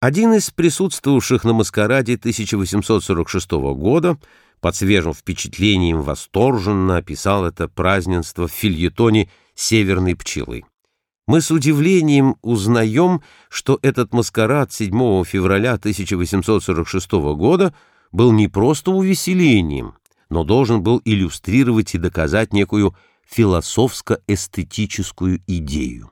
Один из присутствовавших на маскараде 1846 года под свежим впечатлением восторженно описал это празднество в фильетоне «Северной пчелы». Мы с удивлением узнаем, что этот маскарад 7 февраля 1846 года был не просто увеселением, но должен был иллюстрировать и доказать некую философско-эстетическую идею.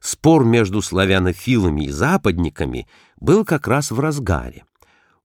Спор между славянофилами и западниками был как раз в разгаре.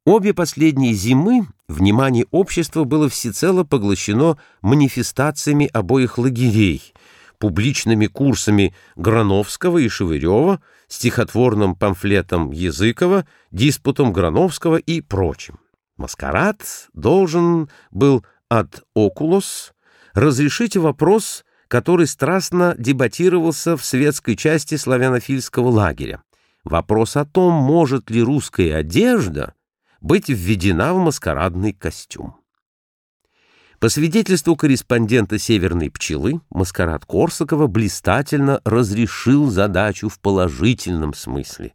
Обе последние зимы внимание общества было всецело поглощено манифестациями обоих лагерей, публичными курсами Грановского и Шевырева, стихотворным памфлетом Языкова, диспутом Грановского и прочим. Маскарад должен был от Окулос разрешить вопрос который страстно дебатировался в светской части славянофильского лагеря. Вопрос о том, может ли русская одежда быть введена в маскарадный костюм. По свидетельству корреспондента «Северной пчелы», маскарад Корсакова блистательно разрешил задачу в положительном смысле.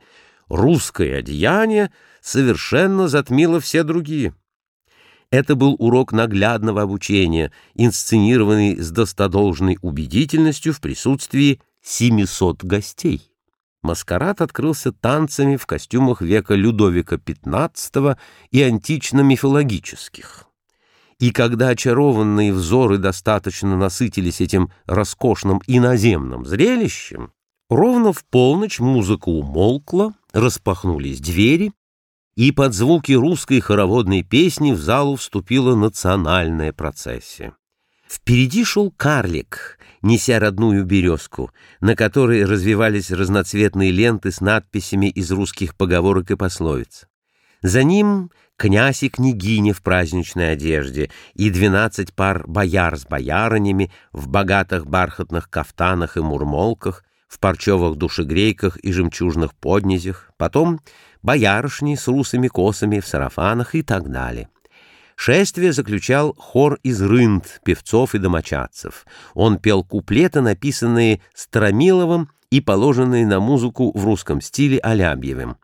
Русское одеяние совершенно затмило все другие. Это был урок наглядного обучения, инсценированный с достодолжной убедительностью в присутствии 700 гостей. Маскарад открылся танцами в костюмах века Людовика XV и антично-мифологических. И когда очарованные взоры достаточно насытились этим роскошным иноземным зрелищем, ровно в полночь музыка умолкла, распахнулись двери, и под звуки русской хороводной песни в залу вступила национальная процессия. Впереди шел карлик, неся родную березку, на которой развивались разноцветные ленты с надписями из русских поговорок и пословиц. За ним князь и княгиня в праздничной одежде и двенадцать пар бояр с боярынями в богатых бархатных кафтанах и мурмолках, в парчевых душегрейках и жемчужных поднязях, потом боярышни с русыми косами в сарафанах и так далее. Шествие заключал хор из рынд, певцов и домочадцев. Он пел куплеты, написанные Стромиловым и положенные на музыку в русском стиле Алябьевым.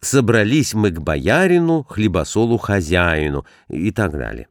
«Собрались мы к боярину, хлебосолу хозяину» и так далее.